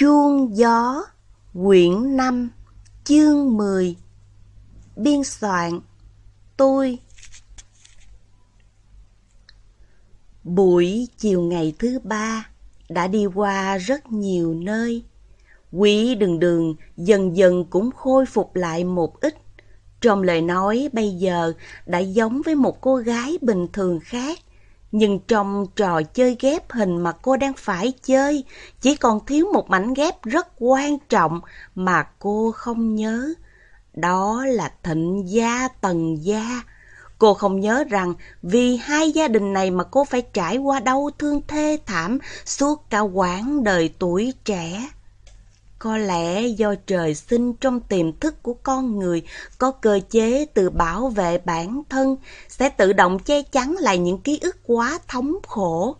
Chuông gió, quyển 5, chương 10 Biên soạn, tôi Buổi chiều ngày thứ ba đã đi qua rất nhiều nơi. Quý đường đường dần dần cũng khôi phục lại một ít. Trong lời nói bây giờ đã giống với một cô gái bình thường khác. Nhưng trong trò chơi ghép hình mà cô đang phải chơi, chỉ còn thiếu một mảnh ghép rất quan trọng mà cô không nhớ. Đó là thịnh gia tần gia. Cô không nhớ rằng vì hai gia đình này mà cô phải trải qua đau thương thê thảm suốt cả quãng đời tuổi trẻ. Có lẽ do trời sinh trong tiềm thức của con người có cơ chế tự bảo vệ bản thân, sẽ tự động che chắn lại những ký ức quá thống khổ.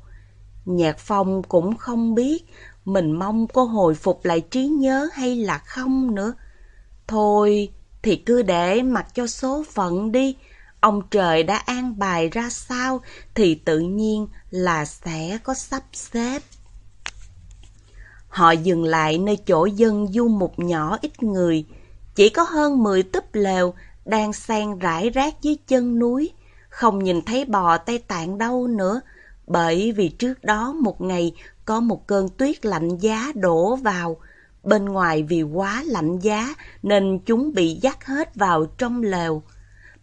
Nhạc Phong cũng không biết mình mong cô hồi phục lại trí nhớ hay là không nữa. Thôi thì cứ để mặc cho số phận đi. Ông trời đã an bài ra sao thì tự nhiên là sẽ có sắp xếp. Họ dừng lại nơi chỗ dân du mục nhỏ ít người, chỉ có hơn 10 túp lều đang san rải rác dưới chân núi, không nhìn thấy bò Tây Tạng đâu nữa, bởi vì trước đó một ngày có một cơn tuyết lạnh giá đổ vào. Bên ngoài vì quá lạnh giá nên chúng bị dắt hết vào trong lều.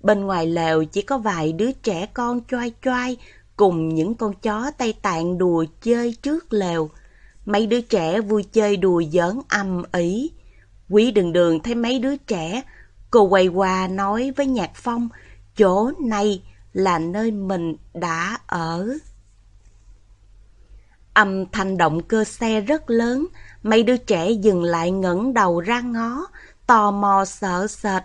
Bên ngoài lều chỉ có vài đứa trẻ con choai choai cùng những con chó Tây Tạng đùa chơi trước lều. Mấy đứa trẻ vui chơi đùa giỡn âm ý. Quý đường đường thấy mấy đứa trẻ, cô quay qua nói với Nhạc Phong, chỗ này là nơi mình đã ở. Âm thanh động cơ xe rất lớn, mấy đứa trẻ dừng lại ngẩng đầu ra ngó, tò mò sợ sệt.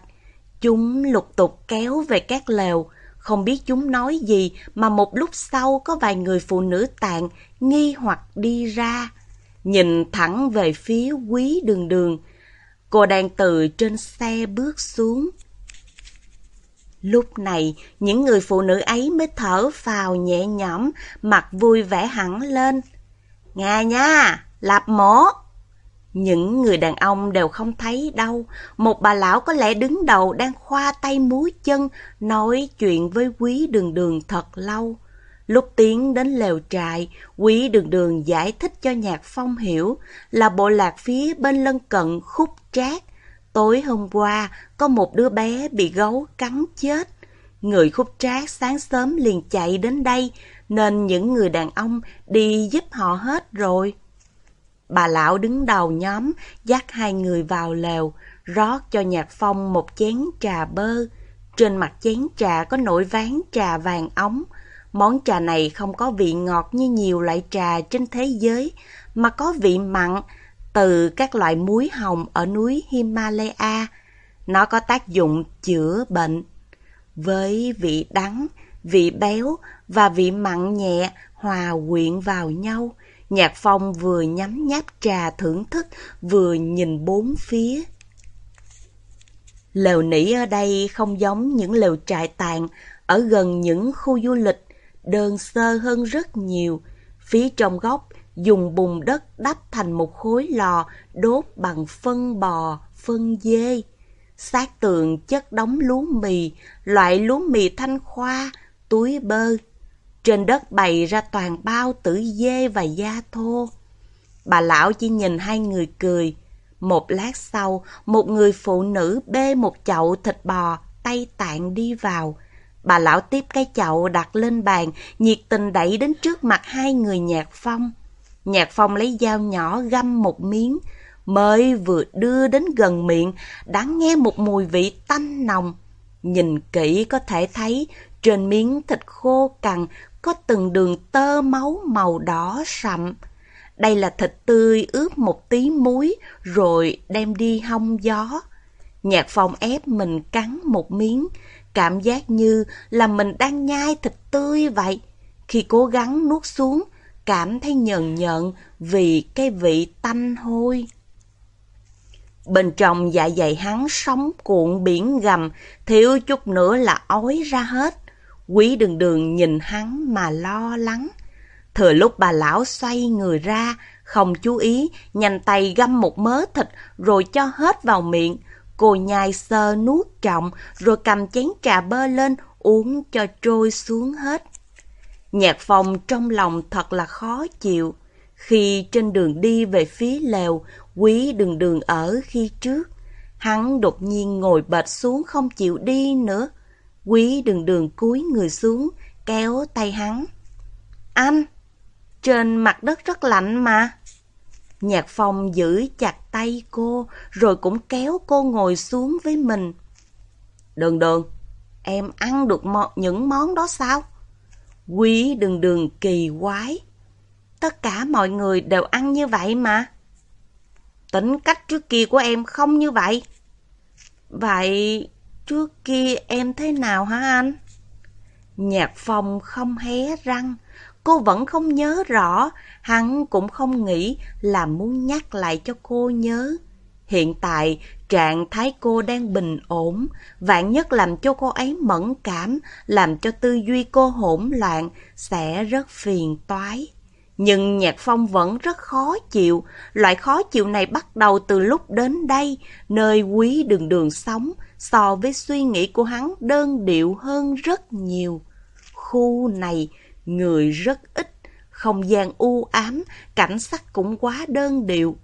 Chúng lục tục kéo về các lều, không biết chúng nói gì mà một lúc sau có vài người phụ nữ tạng nghi hoặc đi ra nhìn thẳng về phía quý đường đường. Cô đang từ trên xe bước xuống. Lúc này, những người phụ nữ ấy mới thở phào nhẹ nhõm, mặt vui vẻ hẳn lên. Nga nha, lạp mổ. Những người đàn ông đều không thấy đâu. Một bà lão có lẽ đứng đầu đang khoa tay múi chân, nói chuyện với quý đường đường thật lâu. Lúc tiến đến lều trại, quý đường đường giải thích cho Nhạc Phong hiểu là bộ lạc phía bên lân cận khúc trác. Tối hôm qua, có một đứa bé bị gấu cắn chết. Người khúc trác sáng sớm liền chạy đến đây, nên những người đàn ông đi giúp họ hết rồi. Bà lão đứng đầu nhóm, dắt hai người vào lều, rót cho Nhạc Phong một chén trà bơ. Trên mặt chén trà có nổi ván trà vàng ống, Món trà này không có vị ngọt như nhiều loại trà trên thế giới, mà có vị mặn từ các loại muối hồng ở núi Himalaya. Nó có tác dụng chữa bệnh. Với vị đắng, vị béo và vị mặn nhẹ hòa quyện vào nhau, Nhạc Phong vừa nhắm nháp trà thưởng thức, vừa nhìn bốn phía. Lều nỉ ở đây không giống những lều trại tàn ở gần những khu du lịch đơn sơ hơn rất nhiều. Phía trong góc, dùng bùn đất đắp thành một khối lò đốt bằng phân bò, phân dê. Sát tường chất đóng lúa mì, loại lúa mì thanh khoa, túi bơ. Trên đất bày ra toàn bao tử dê và da thô. Bà lão chỉ nhìn hai người cười. Một lát sau, một người phụ nữ bê một chậu thịt bò, tay tạng đi vào. Bà lão tiếp cái chậu đặt lên bàn, nhiệt tình đẩy đến trước mặt hai người nhạc phong. Nhạc phong lấy dao nhỏ găm một miếng, mới vừa đưa đến gần miệng, đã nghe một mùi vị tanh nồng. Nhìn kỹ có thể thấy trên miếng thịt khô cằn có từng đường tơ máu màu đỏ sậm. Đây là thịt tươi ướp một tí muối rồi đem đi hong gió. Nhạc phong ép mình cắn một miếng, Cảm giác như là mình đang nhai thịt tươi vậy. Khi cố gắng nuốt xuống, cảm thấy nhờn nhợn vì cái vị tanh hôi. Bên trong dạ dày hắn sóng cuộn biển gầm, thiếu chút nữa là ói ra hết. Quý đường đường nhìn hắn mà lo lắng. Thừa lúc bà lão xoay người ra, không chú ý, nhanh tay găm một mớ thịt rồi cho hết vào miệng. Cô nhai sơ nuốt trọng rồi cầm chén trà bơ lên uống cho trôi xuống hết. Nhạc phòng trong lòng thật là khó chịu. Khi trên đường đi về phía lều, quý đường đường ở khi trước. Hắn đột nhiên ngồi bệt xuống không chịu đi nữa. Quý đường đường cúi người xuống, kéo tay hắn. Anh, trên mặt đất rất lạnh mà. Nhạc phong giữ chặt tay cô, rồi cũng kéo cô ngồi xuống với mình. Đường đường, em ăn được những món đó sao? Quý đường đường kỳ quái. Tất cả mọi người đều ăn như vậy mà. Tính cách trước kia của em không như vậy. Vậy trước kia em thế nào hả anh? Nhạc phong không hé răng, cô vẫn không nhớ rõ, hắn cũng không nghĩ là muốn nhắc lại cho cô nhớ. Hiện tại, trạng thái cô đang bình ổn, vạn nhất làm cho cô ấy mẫn cảm, làm cho tư duy cô hỗn loạn, sẽ rất phiền toái. Nhưng Nhạc Phong vẫn rất khó chịu, loại khó chịu này bắt đầu từ lúc đến đây, nơi quý đường đường sống, so với suy nghĩ của hắn đơn điệu hơn rất nhiều. Khu này, người rất ít, không gian u ám, cảnh sắc cũng quá đơn điệu.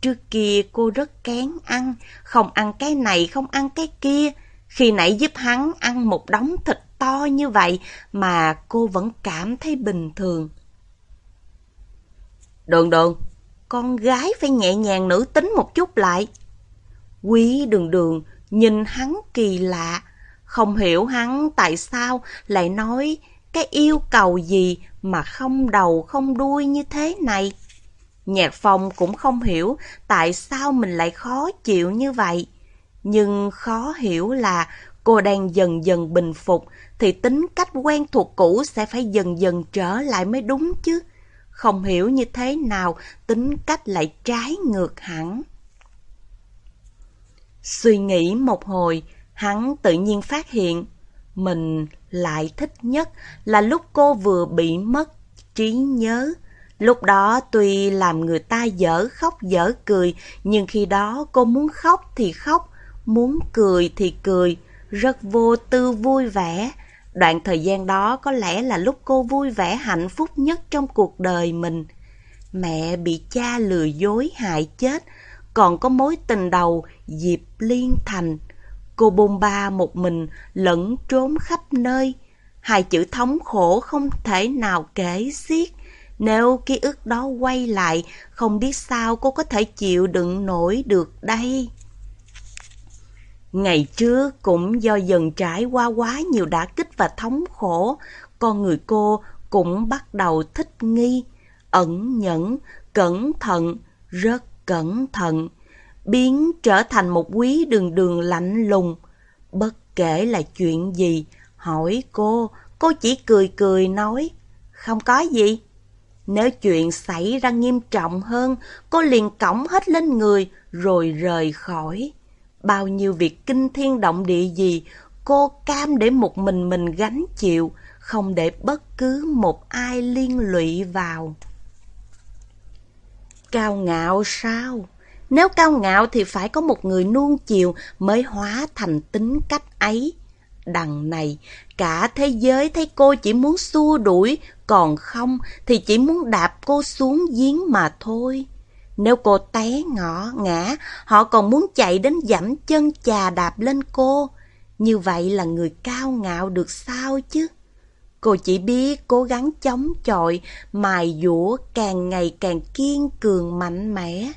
Trước kia cô rất kén ăn, không ăn cái này, không ăn cái kia. Khi nãy giúp hắn ăn một đống thịt to như vậy mà cô vẫn cảm thấy bình thường. Đường đường, con gái phải nhẹ nhàng nữ tính một chút lại. Quý đường đường nhìn hắn kỳ lạ, không hiểu hắn tại sao lại nói cái yêu cầu gì mà không đầu không đuôi như thế này. Nhạc phong cũng không hiểu tại sao mình lại khó chịu như vậy. Nhưng khó hiểu là cô đang dần dần bình phục thì tính cách quen thuộc cũ sẽ phải dần dần trở lại mới đúng chứ. Không hiểu như thế nào tính cách lại trái ngược hẳn. Suy nghĩ một hồi, hắn tự nhiên phát hiện mình lại thích nhất là lúc cô vừa bị mất trí nhớ. Lúc đó tuy làm người ta dở khóc dở cười, nhưng khi đó cô muốn khóc thì khóc, muốn cười thì cười, rất vô tư vui vẻ. Đoạn thời gian đó có lẽ là lúc cô vui vẻ hạnh phúc nhất trong cuộc đời mình. Mẹ bị cha lừa dối hại chết, còn có mối tình đầu Diệp Liên Thành. Cô bôn ba một mình lẫn trốn khắp nơi. Hai chữ thống khổ không thể nào kể xiết. Nếu ký ức đó quay lại, không biết sao cô có thể chịu đựng nổi được đây. Ngày trước cũng do dần trải qua quá nhiều đả kích và thống khổ, con người cô cũng bắt đầu thích nghi, ẩn nhẫn, cẩn thận, rất cẩn thận, biến trở thành một quý đường đường lạnh lùng. Bất kể là chuyện gì, hỏi cô, cô chỉ cười cười nói, không có gì. Nếu chuyện xảy ra nghiêm trọng hơn, cô liền cõng hết lên người rồi rời khỏi. Bao nhiêu việc kinh thiên động địa gì, cô cam để một mình mình gánh chịu, không để bất cứ một ai liên lụy vào. Cao ngạo sao? Nếu cao ngạo thì phải có một người nuông chiều mới hóa thành tính cách ấy. Đằng này, cả thế giới thấy cô chỉ muốn xua đuổi, còn không thì chỉ muốn đạp cô xuống giếng mà thôi. Nếu cô té ngõ ngã, họ còn muốn chạy đến dẫm chân chà đạp lên cô. Như vậy là người cao ngạo được sao chứ? Cô chỉ biết cố gắng chống chọi, mài dũa càng ngày càng kiên cường mạnh mẽ,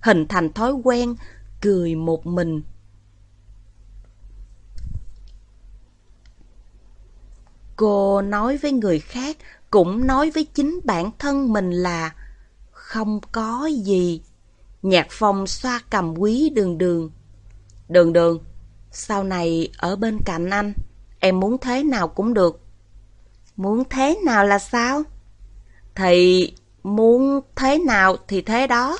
hình thành thói quen cười một mình. Cô nói với người khác, cũng nói với chính bản thân mình là không có gì. Nhạc phong xoa cầm quý đường đường. Đường đường, sau này ở bên cạnh anh, em muốn thế nào cũng được. Muốn thế nào là sao? Thì muốn thế nào thì thế đó.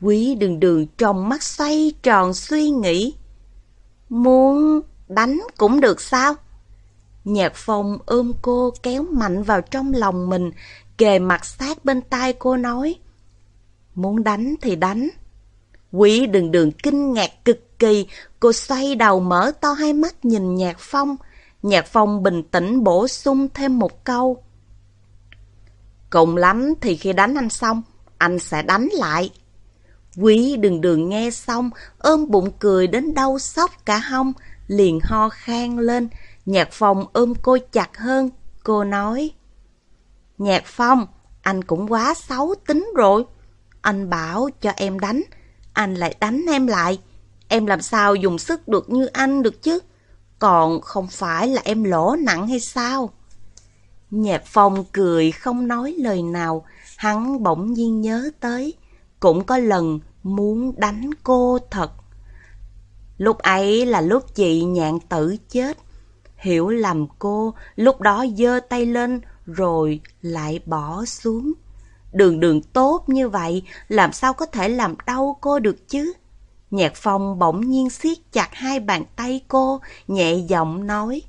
Quý đường đường trong mắt xoay tròn suy nghĩ. Muốn đánh cũng được sao? Nhạc phong ôm cô kéo mạnh vào trong lòng mình, kề mặt sát bên tai cô nói. Muốn đánh thì đánh. Quý đường đường kinh ngạc cực kỳ, cô xoay đầu mở to hai mắt nhìn Nhạc Phong. Nhạc Phong bình tĩnh bổ sung thêm một câu. Cùng lắm thì khi đánh anh xong, anh sẽ đánh lại. Quý đường đường nghe xong, ôm bụng cười đến đau sóc cả hông, liền ho khan lên. Nhạc Phong ôm cô chặt hơn, cô nói. Nhạc Phong, anh cũng quá xấu tính rồi. Anh bảo cho em đánh, anh lại đánh em lại. Em làm sao dùng sức được như anh được chứ? Còn không phải là em lỗ nặng hay sao? Nhạc Phong cười không nói lời nào, hắn bỗng nhiên nhớ tới. Cũng có lần muốn đánh cô thật. Lúc ấy là lúc chị nhạn tử chết. Hiểu lầm cô, lúc đó giơ tay lên rồi lại bỏ xuống. Đường đường tốt như vậy, làm sao có thể làm đau cô được chứ? Nhạc phong bỗng nhiên siết chặt hai bàn tay cô, nhẹ giọng nói.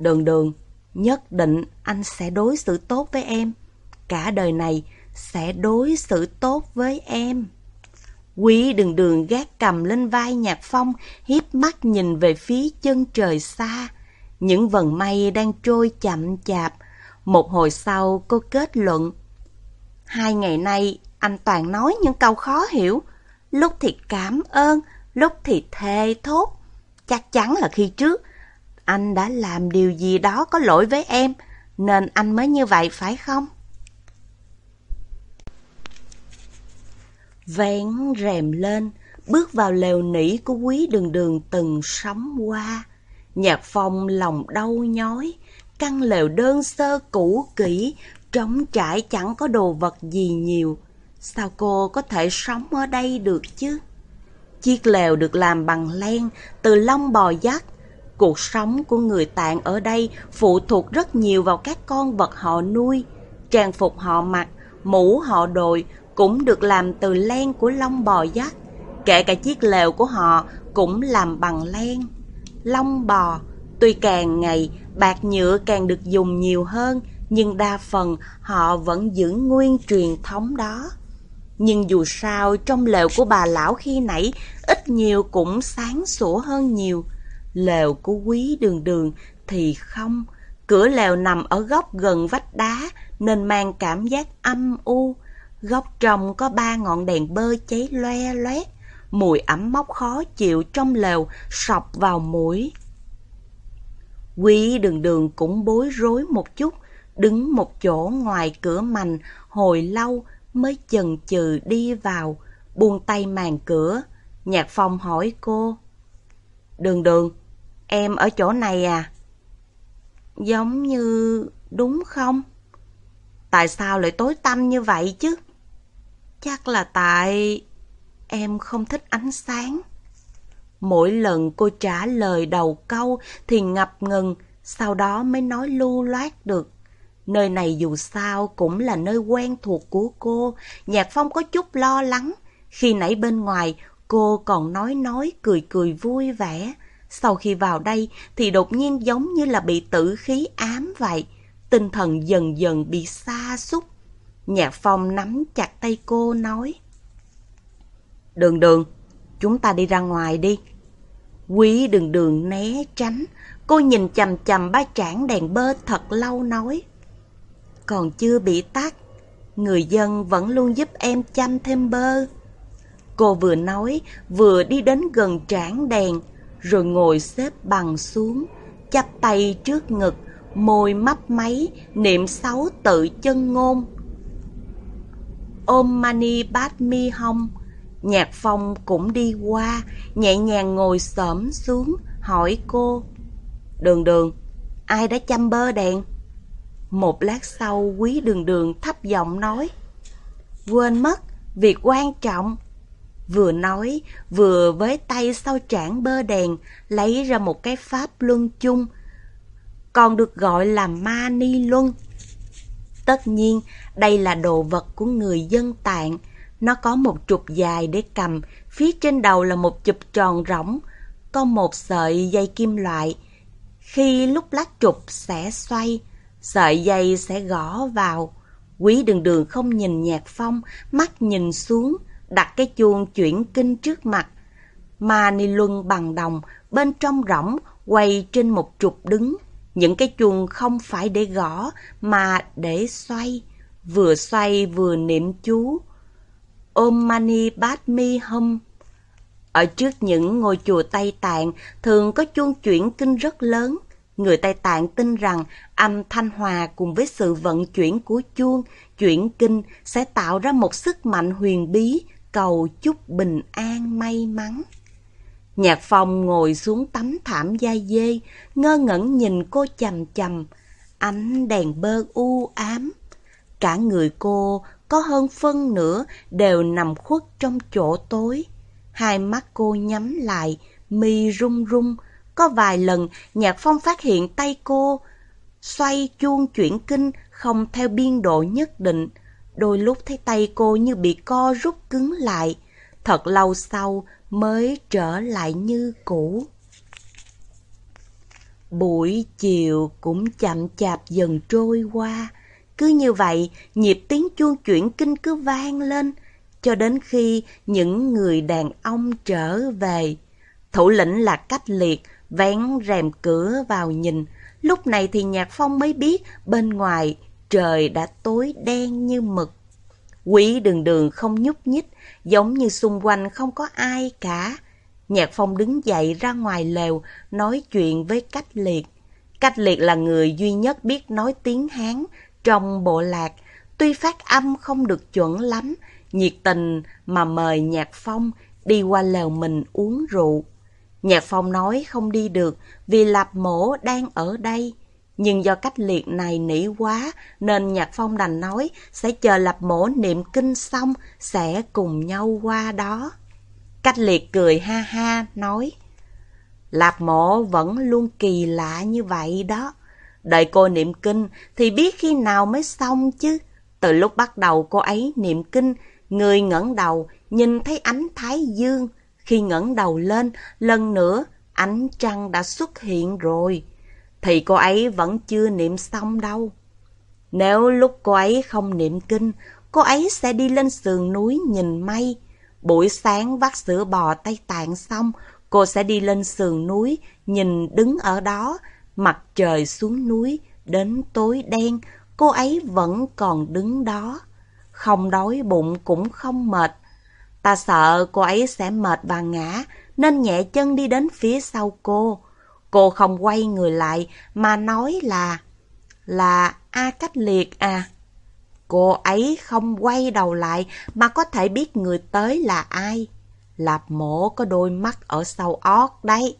Đường đường, nhất định anh sẽ đối xử tốt với em. Cả đời này sẽ đối xử tốt với em. Quý đường đường gác cầm lên vai nhạc phong, hiếp mắt nhìn về phía chân trời xa. Những vần mây đang trôi chậm chạp. Một hồi sau cô kết luận. Hai ngày nay anh toàn nói những câu khó hiểu. Lúc thì cảm ơn, lúc thì thề thốt. Chắc chắn là khi trước anh đã làm điều gì đó có lỗi với em, nên anh mới như vậy phải không? Vén rèm lên, bước vào lều nỉ của quý đường đường từng sóng qua. Nhạc phong lòng đau nhói, căn lều đơn sơ cũ kỹ, trống trải chẳng có đồ vật gì nhiều. Sao cô có thể sống ở đây được chứ? Chiếc lều được làm bằng len, từ lông bò dắt. Cuộc sống của người tạng ở đây phụ thuộc rất nhiều vào các con vật họ nuôi. Trang phục họ mặc, mũ họ đội cũng được làm từ len của lông bò dắt. Kể cả chiếc lều của họ cũng làm bằng len. Lông bò, tuy càng ngày bạc nhựa càng được dùng nhiều hơn, nhưng đa phần họ vẫn giữ nguyên truyền thống đó. Nhưng dù sao, trong lều của bà lão khi nãy, ít nhiều cũng sáng sủa hơn nhiều. Lều của quý đường đường thì không. Cửa lều nằm ở góc gần vách đá, nên mang cảm giác âm u. Góc trong có ba ngọn đèn bơ cháy loe loét. Mùi ẩm mốc khó chịu trong lều sọc vào mũi. Quý đường đường cũng bối rối một chút, đứng một chỗ ngoài cửa mành hồi lâu mới chần chừ đi vào, buông tay màn cửa. Nhạc phong hỏi cô. Đường đường, em ở chỗ này à? Giống như... đúng không? Tại sao lại tối tăm như vậy chứ? Chắc là tại em không thích ánh sáng. Mỗi lần cô trả lời đầu câu thì ngập ngừng, sau đó mới nói lưu loát được. Nơi này dù sao cũng là nơi quen thuộc của cô, Nhạc Phong có chút lo lắng. Khi nãy bên ngoài, cô còn nói nói cười cười vui vẻ. Sau khi vào đây thì đột nhiên giống như là bị tử khí ám vậy. Tinh thần dần dần bị xa xúc. Nhạc Phong nắm chặt tay cô nói. Đường đường, chúng ta đi ra ngoài đi. Quý đường đường né tránh, cô nhìn chầm chầm ba trảng đèn bơ thật lâu nói. Còn chưa bị tắt, người dân vẫn luôn giúp em chăm thêm bơ. Cô vừa nói, vừa đi đến gần trảng đèn, rồi ngồi xếp bằng xuống, chắp tay trước ngực, môi mấp máy, niệm sáu tự chân ngôn. Ôm mani bát mi nhạc phong cũng đi qua, nhẹ nhàng ngồi xổm xuống, hỏi cô. Đường đường, ai đã chăm bơ đèn? Một lát sau quý đường đường thấp giọng nói. Quên mất, việc quan trọng. Vừa nói, vừa với tay sau trảng bơ đèn, lấy ra một cái pháp luân chung, còn được gọi là ma ni luân. Tất nhiên, đây là đồ vật của người dân tạng. Nó có một trục dài để cầm, phía trên đầu là một chụp tròn rỗng, có một sợi dây kim loại. Khi lúc lát trục sẽ xoay, sợi dây sẽ gõ vào. Quý đường đường không nhìn nhạc phong, mắt nhìn xuống, đặt cái chuông chuyển kinh trước mặt. Mà ni luân bằng đồng, bên trong rỗng, quay trên một trục đứng. Những cái chuông không phải để gõ, mà để xoay. Vừa xoay vừa niệm chú. Om Mani Padme Hum. Ở trước những ngôi chùa Tây Tạng thường có chuông chuyển kinh rất lớn. Người Tây Tạng tin rằng âm thanh hòa cùng với sự vận chuyển của chuông, chuyển kinh sẽ tạo ra một sức mạnh huyền bí, cầu chúc bình an may mắn. Nhạc phong ngồi xuống tấm thảm da dê, ngơ ngẩn nhìn cô chầm chầm, ánh đèn bơ u ám. Cả người cô có hơn phân nửa đều nằm khuất trong chỗ tối. Hai mắt cô nhắm lại, mi rung rung. Có vài lần Nhạc Phong phát hiện tay cô xoay chuông chuyển kinh không theo biên độ nhất định. Đôi lúc thấy tay cô như bị co rút cứng lại. Thật lâu sau mới trở lại như cũ. Buổi chiều cũng chậm chạp dần trôi qua. Cứ như vậy, nhịp tiếng chuông chuyển kinh cứ vang lên, cho đến khi những người đàn ông trở về. Thủ lĩnh là cách liệt, vén rèm cửa vào nhìn. Lúc này thì Nhạc Phong mới biết bên ngoài trời đã tối đen như mực. Quý đường đường không nhúc nhích, giống như xung quanh không có ai cả. Nhạc Phong đứng dậy ra ngoài lều, nói chuyện với Cách Liệt. Cách Liệt là người duy nhất biết nói tiếng Hán trong bộ lạc. Tuy phát âm không được chuẩn lắm, nhiệt tình mà mời Nhạc Phong đi qua lều mình uống rượu. Nhạc Phong nói không đi được vì Lạp Mổ đang ở đây. Nhưng do cách liệt này nỉ quá nên Nhạc Phong đành nói sẽ chờ Lạp Mổ niệm kinh xong sẽ cùng nhau qua đó. Cách liệt cười ha ha nói Lạp Mổ vẫn luôn kỳ lạ như vậy đó. Đợi cô niệm kinh thì biết khi nào mới xong chứ. Từ lúc bắt đầu cô ấy niệm kinh, người ngẩng đầu nhìn thấy ánh thái dương khi ngẩng đầu lên, lần nữa, ánh trăng đã xuất hiện rồi. Thì cô ấy vẫn chưa niệm xong đâu. Nếu lúc cô ấy không niệm kinh, cô ấy sẽ đi lên sườn núi nhìn mây. Buổi sáng vắt sữa bò Tây Tạng xong, cô sẽ đi lên sườn núi, nhìn đứng ở đó, mặt trời xuống núi, đến tối đen, cô ấy vẫn còn đứng đó. Không đói bụng cũng không mệt, Ta sợ cô ấy sẽ mệt và ngã, nên nhẹ chân đi đến phía sau cô. Cô không quay người lại mà nói là... Là A Cách Liệt à? Cô ấy không quay đầu lại mà có thể biết người tới là ai. Lạp mổ có đôi mắt ở sau ót đấy.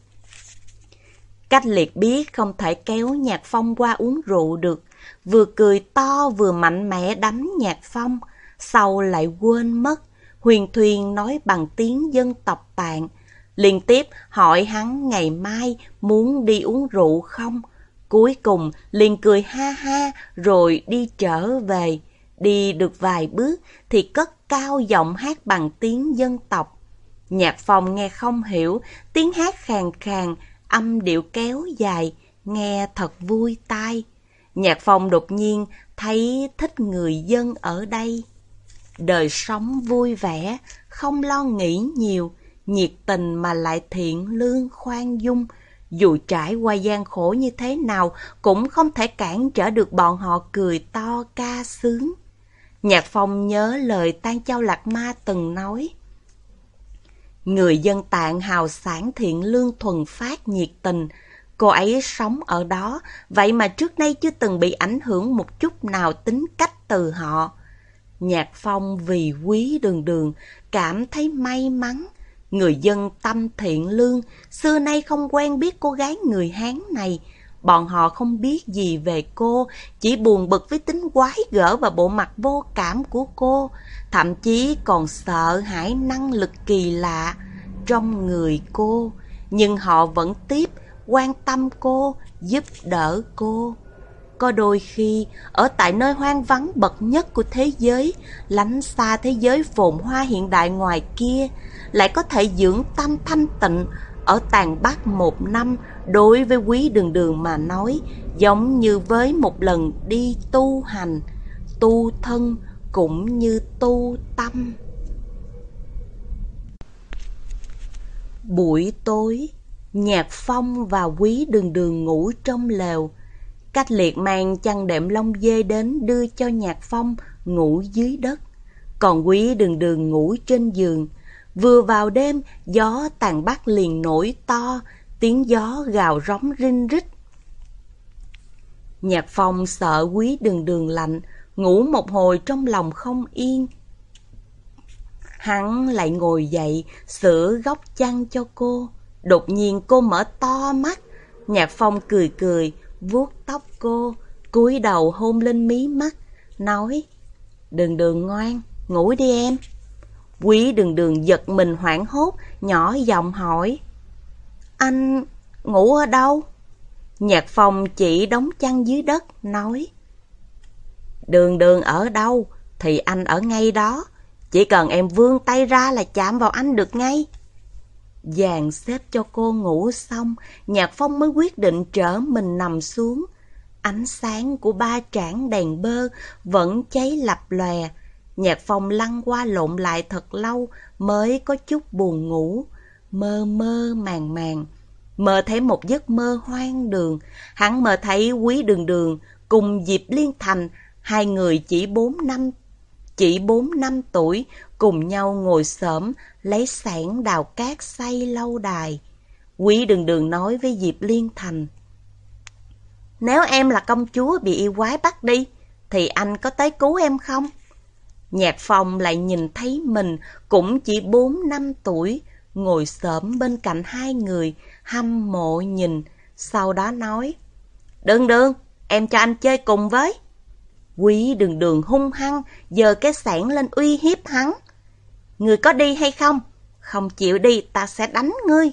Cách liệt biết không thể kéo nhạc phong qua uống rượu được. Vừa cười to vừa mạnh mẽ đánh nhạc phong. Sau lại quên mất. Huyền Thuyền nói bằng tiếng dân tộc tạng, liên tiếp hỏi hắn ngày mai muốn đi uống rượu không. Cuối cùng liền cười ha ha rồi đi trở về. Đi được vài bước thì cất cao giọng hát bằng tiếng dân tộc. Nhạc phòng nghe không hiểu, tiếng hát khàn khàn, âm điệu kéo dài, nghe thật vui tai. Nhạc phòng đột nhiên thấy thích người dân ở đây đời sống vui vẻ, không lo nghĩ nhiều, nhiệt tình mà lại thiện lương khoan dung. Dù trải qua gian khổ như thế nào cũng không thể cản trở được bọn họ cười to ca sướng. Nhạc phong nhớ lời Tan Châu Lạc Ma từng nói. Người dân tạng hào sản thiện lương thuần phát nhiệt tình, cô ấy sống ở đó, vậy mà trước nay chưa từng bị ảnh hưởng một chút nào tính cách từ họ. Nhạc Phong vì quý đường đường, cảm thấy may mắn. Người dân tâm thiện lương, xưa nay không quen biết cô gái người Hán này. Bọn họ không biết gì về cô, chỉ buồn bực với tính quái gở và bộ mặt vô cảm của cô. Thậm chí còn sợ hãi năng lực kỳ lạ trong người cô. Nhưng họ vẫn tiếp quan tâm cô, giúp đỡ cô. Có đôi khi, ở tại nơi hoang vắng bậc nhất của thế giới, lánh xa thế giới phồn hoa hiện đại ngoài kia, lại có thể dưỡng tâm thanh tịnh ở tàn bát một năm đối với quý đường đường mà nói giống như với một lần đi tu hành, tu thân cũng như tu tâm. Buổi tối, Nhạc Phong và Quý Đường Đường ngủ trong lều. Cách liệt mang chăn đệm lông dê đến đưa cho Nhạc Phong ngủ dưới đất. Còn Quý Đường Đường ngủ trên giường. Vừa vào đêm, gió tàn bắc liền nổi to, tiếng gió gào rống rinh rít. Nhạc Phong sợ Quý Đường Đường lạnh, ngủ một hồi trong lòng không yên. Hắn lại ngồi dậy, sửa góc chăn cho cô. Đột nhiên cô mở to mắt, Nhạc Phong cười cười, vuốt tóc cô, cúi đầu hôn lên mí mắt, nói, Đường đường ngoan, ngủ đi em. Quý đường đường giật mình hoảng hốt, nhỏ giọng hỏi, Anh ngủ ở đâu? Nhạc Phong chỉ đóng chăn dưới đất, nói, Đường đường ở đâu, thì anh ở ngay đó. Chỉ cần em vươn tay ra là chạm vào anh được ngay. Dàn xếp cho cô ngủ xong, Nhạc Phong mới quyết định trở mình nằm xuống. Ánh sáng của ba trảng đèn bơ vẫn cháy lập lòe. Nhạc Phong lăn qua lộn lại thật lâu mới có chút buồn ngủ. Mơ mơ màng màng. Mơ thấy một giấc mơ hoang đường. Hắn mơ thấy quý đường đường cùng Diệp Liên Thành, hai người chỉ bốn năm chỉ bốn năm tuổi cùng nhau ngồi xổm lấy sản đào cát xây lâu đài. Quý đường đường nói với Diệp Liên Thành. Nếu em là công chúa bị yêu quái bắt đi, thì anh có tới cứu em không? Nhạc phong lại nhìn thấy mình cũng chỉ bốn năm tuổi, ngồi sớm bên cạnh hai người, hâm mộ nhìn, sau đó nói. Đường đường, em cho anh chơi cùng với. Quý đường đường hung hăng, giờ cái sản lên uy hiếp hắn. Người có đi hay không? Không chịu đi, ta sẽ đánh ngươi.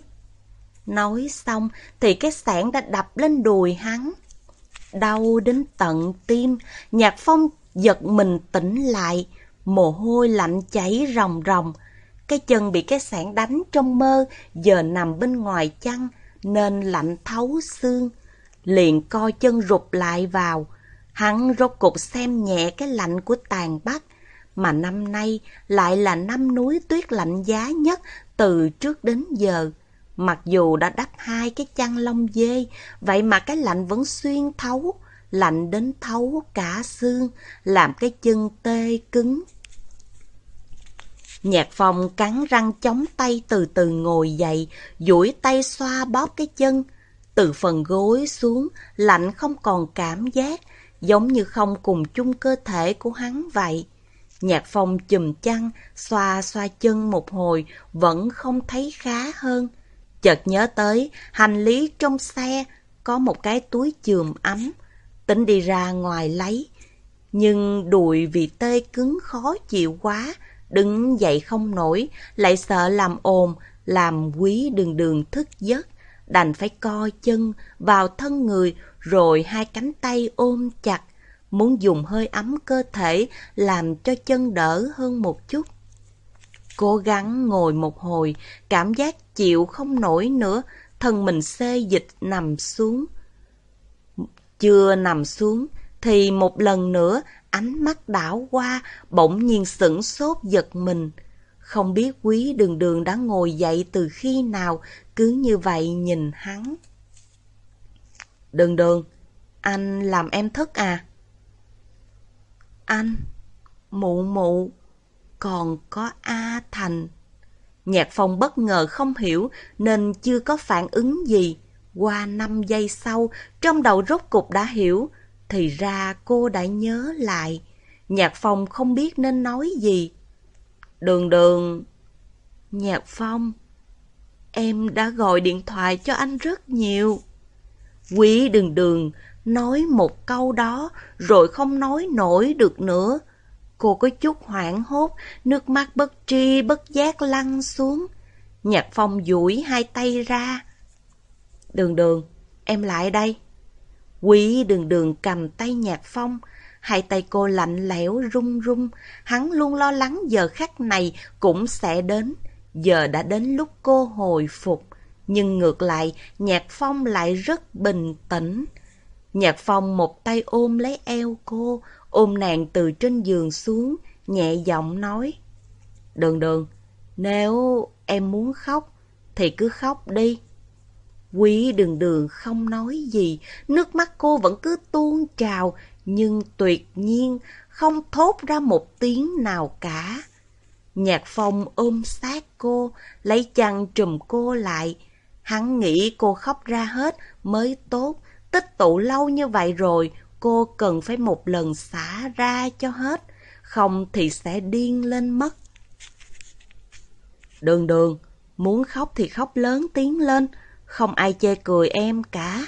Nói xong thì cái sản đã đập lên đùi hắn. Đau đến tận tim, nhạc phong giật mình tỉnh lại, mồ hôi lạnh chảy ròng ròng. Cái chân bị cái sản đánh trong mơ, giờ nằm bên ngoài chăn, nên lạnh thấu xương. Liền co chân rụt lại vào, Hắn rốt cục xem nhẹ cái lạnh của tàn Bắc, mà năm nay lại là năm núi tuyết lạnh giá nhất từ trước đến giờ. Mặc dù đã đắp hai cái chăn lông dê, vậy mà cái lạnh vẫn xuyên thấu, lạnh đến thấu cả xương, làm cái chân tê cứng. Nhạc Phong cắn răng chống tay từ từ ngồi dậy, duỗi tay xoa bóp cái chân. Từ phần gối xuống, lạnh không còn cảm giác, giống như không cùng chung cơ thể của hắn vậy. Nhạc phong chùm chăn, xoa xoa chân một hồi, vẫn không thấy khá hơn. Chợt nhớ tới, hành lý trong xe, có một cái túi chườm ấm, tính đi ra ngoài lấy. Nhưng đùi vì tê cứng khó chịu quá, đứng dậy không nổi, lại sợ làm ồn, làm quý đường đường thức giấc đành phải co chân vào thân người rồi hai cánh tay ôm chặt, muốn dùng hơi ấm cơ thể làm cho chân đỡ hơn một chút. Cố gắng ngồi một hồi, cảm giác chịu không nổi nữa, thân mình xê dịch nằm xuống. Chưa nằm xuống, thì một lần nữa ánh mắt đảo qua, bỗng nhiên sửng sốt giật mình. Không biết quý đường đường đã ngồi dậy từ khi nào, cứ như vậy nhìn hắn. Đường đường, anh làm em thức à? Anh, mụ mụ, còn có A Thành. Nhạc phong bất ngờ không hiểu nên chưa có phản ứng gì. Qua năm giây sau, trong đầu rốt cục đã hiểu, thì ra cô đã nhớ lại. Nhạc phong không biết nên nói gì. Đường đường... Nhạc phong... Em đã gọi điện thoại cho anh rất nhiều. Quý đường đường nói một câu đó rồi không nói nổi được nữa. Cô có chút hoảng hốt, nước mắt bất tri bất giác lăn xuống. Nhạc phong duỗi hai tay ra. Đường đường, em lại đây. Quý đường đường cầm tay nhạc phong, hai tay cô lạnh lẽo run run, hắn luôn lo lắng giờ khắc này cũng sẽ đến. Giờ đã đến lúc cô hồi phục. Nhưng ngược lại, Nhạc Phong lại rất bình tĩnh. Nhạc Phong một tay ôm lấy eo cô, ôm nàng từ trên giường xuống, nhẹ giọng nói. Đường đường, nếu em muốn khóc, thì cứ khóc đi. Quý đường đường không nói gì, nước mắt cô vẫn cứ tuôn trào, nhưng tuyệt nhiên không thốt ra một tiếng nào cả. Nhạc phong ôm sát cô, lấy chăn trùm cô lại. Hắn nghĩ cô khóc ra hết mới tốt, tích tụ lâu như vậy rồi, cô cần phải một lần xả ra cho hết, không thì sẽ điên lên mất. Đường đường, muốn khóc thì khóc lớn tiếng lên, không ai chê cười em cả.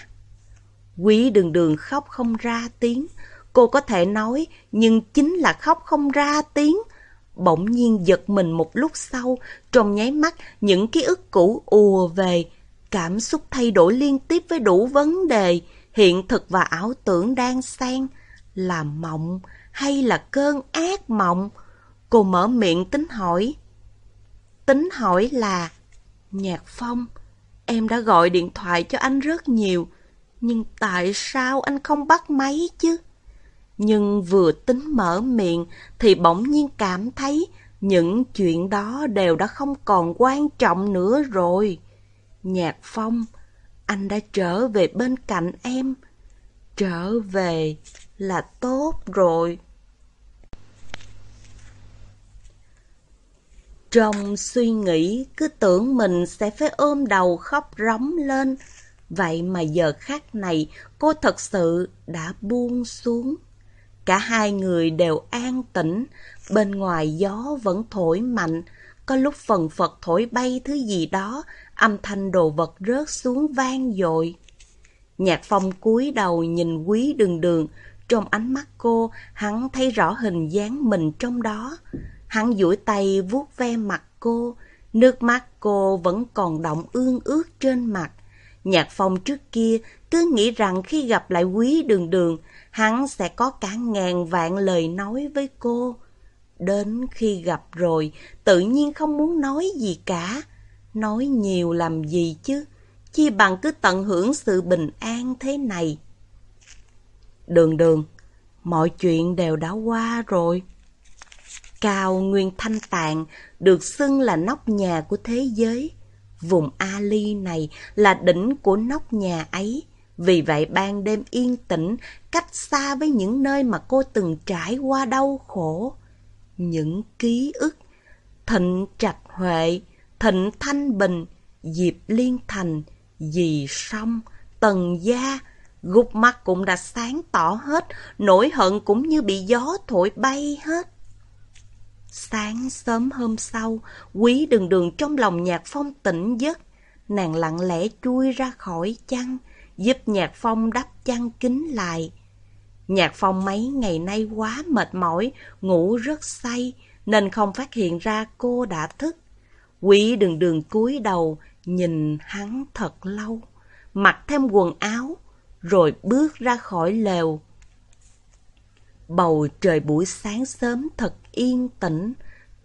Quý đường đường khóc không ra tiếng, cô có thể nói, nhưng chính là khóc không ra tiếng. Bỗng nhiên giật mình một lúc sau, trong nháy mắt những ký ức cũ ùa về, cảm xúc thay đổi liên tiếp với đủ vấn đề, hiện thực và ảo tưởng đang xen, là mộng hay là cơn ác mộng? Cô mở miệng tính hỏi. Tính hỏi là, Nhạc Phong, em đã gọi điện thoại cho anh rất nhiều, nhưng tại sao anh không bắt máy chứ? Nhưng vừa tính mở miệng thì bỗng nhiên cảm thấy những chuyện đó đều đã không còn quan trọng nữa rồi. Nhạc Phong, anh đã trở về bên cạnh em. Trở về là tốt rồi. Trong suy nghĩ cứ tưởng mình sẽ phải ôm đầu khóc rống lên. Vậy mà giờ khác này cô thật sự đã buông xuống. Cả hai người đều an tĩnh, bên ngoài gió vẫn thổi mạnh, có lúc phần phật thổi bay thứ gì đó, âm thanh đồ vật rớt xuống vang dội. Nhạc phong cúi đầu nhìn quý đường đường, trong ánh mắt cô, hắn thấy rõ hình dáng mình trong đó. Hắn duỗi tay vuốt ve mặt cô, nước mắt cô vẫn còn động ương ướt trên mặt. Nhạc phong trước kia cứ nghĩ rằng khi gặp lại quý đường đường, hắn sẽ có cả ngàn vạn lời nói với cô. Đến khi gặp rồi, tự nhiên không muốn nói gì cả. Nói nhiều làm gì chứ, chi bằng cứ tận hưởng sự bình an thế này. Đường đường, mọi chuyện đều đã qua rồi. Cao Nguyên Thanh Tạng được xưng là nóc nhà của thế giới. Vùng Ali này là đỉnh của nóc nhà ấy. Vì vậy ban đêm yên tĩnh, cách xa với những nơi mà cô từng trải qua đau khổ. Những ký ức, thịnh trạch huệ, thịnh thanh bình, diệp liên thành, dì sông, tần gia, gục mắt cũng đã sáng tỏ hết, nỗi hận cũng như bị gió thổi bay hết. Sáng sớm hôm sau, quý đường đường trong lòng nhạc phong tỉnh giấc. Nàng lặng lẽ chui ra khỏi chăn, giúp nhạc phong đắp chăn kín lại. Nhạc phong mấy ngày nay quá mệt mỏi, ngủ rất say, nên không phát hiện ra cô đã thức. Quý đường đường cúi đầu, nhìn hắn thật lâu, mặc thêm quần áo, rồi bước ra khỏi lều. Bầu trời buổi sáng sớm thật yên tĩnh,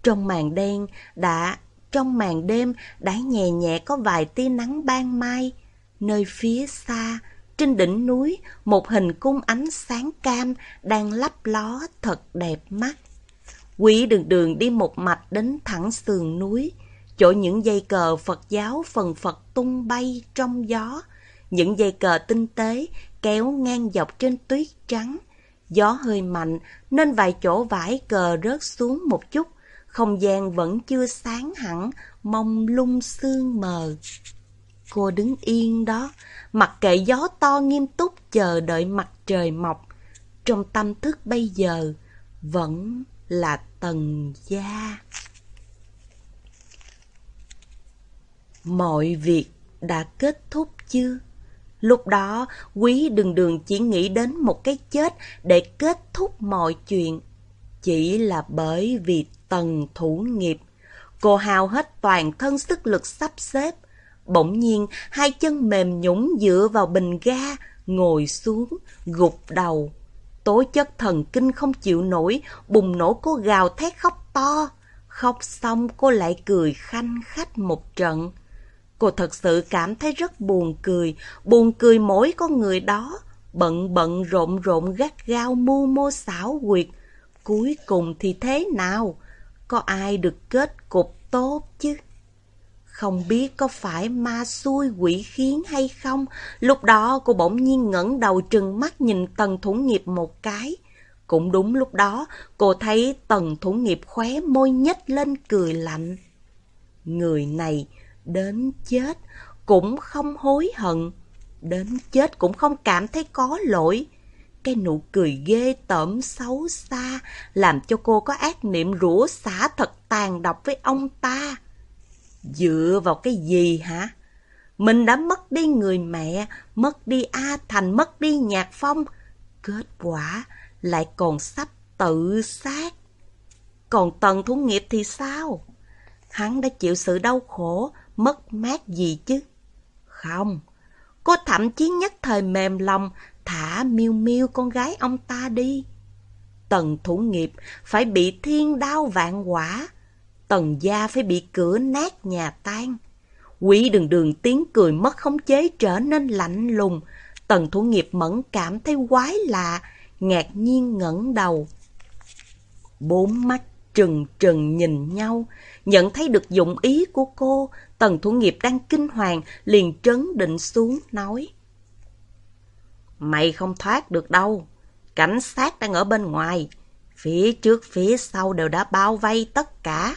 trong màn đen đã trong màn đêm đã nhẹ nhẹ có vài tia nắng ban mai, nơi phía xa, trên đỉnh núi, một hình cung ánh sáng cam đang lấp ló thật đẹp mắt. Quý đường đường đi một mạch đến thẳng sườn núi, chỗ những dây cờ Phật giáo phần Phật tung bay trong gió, những dây cờ tinh tế kéo ngang dọc trên tuyết trắng. Gió hơi mạnh nên vài chỗ vải cờ rớt xuống một chút, không gian vẫn chưa sáng hẳn, mông lung sương mờ. Cô đứng yên đó, mặc kệ gió to nghiêm túc chờ đợi mặt trời mọc. Trong tâm thức bây giờ vẫn là tần gia. Mọi việc đã kết thúc chưa? Lúc đó, quý đường đường chỉ nghĩ đến một cái chết để kết thúc mọi chuyện. Chỉ là bởi vì tần thủ nghiệp. Cô hao hết toàn thân sức lực sắp xếp. Bỗng nhiên, hai chân mềm nhũng dựa vào bình ga, ngồi xuống, gục đầu. Tố chất thần kinh không chịu nổi, bùng nổ cô gào thét khóc to. Khóc xong cô lại cười khanh khách một trận. Cô thật sự cảm thấy rất buồn cười, buồn cười mỗi con người đó, bận bận rộn rộn gắt gao mưu mô xảo quyệt. Cuối cùng thì thế nào? Có ai được kết cục tốt chứ? Không biết có phải ma xui quỷ khiến hay không, lúc đó cô bỗng nhiên ngẩng đầu trừng mắt nhìn tần thủ nghiệp một cái. Cũng đúng lúc đó, cô thấy tần thủ nghiệp khóe môi nhếch lên cười lạnh. Người này đến chết cũng không hối hận, đến chết cũng không cảm thấy có lỗi. Cái nụ cười ghê tởm xấu xa làm cho cô có ác niệm rủa xả thật tàn độc với ông ta. Dựa vào cái gì hả? Mình đã mất đi người mẹ, mất đi A Thành, mất đi Nhạc Phong. Kết quả lại còn sắp tự sát. Còn Tần Thú Nghiệp thì sao? Hắn đã chịu sự đau khổ, mất mát gì chứ? Không, cô thậm chí nhất thời mềm lòng, thả miêu miêu con gái ông ta đi. Tần Thủ Nghiệp phải bị thiên đao vạn quả, Tần gia phải bị cửa nát nhà tan. Quỷ đường đường tiếng cười mất khống chế trở nên lạnh lùng. Tần thủ nghiệp mẫn cảm thấy quái lạ, ngạc nhiên ngẩng đầu. Bốn mắt trừng trừng nhìn nhau, nhận thấy được dụng ý của cô, tần thủ nghiệp đang kinh hoàng, liền trấn định xuống, nói. Mày không thoát được đâu, cảnh sát đang ở bên ngoài, phía trước phía sau đều đã bao vây tất cả.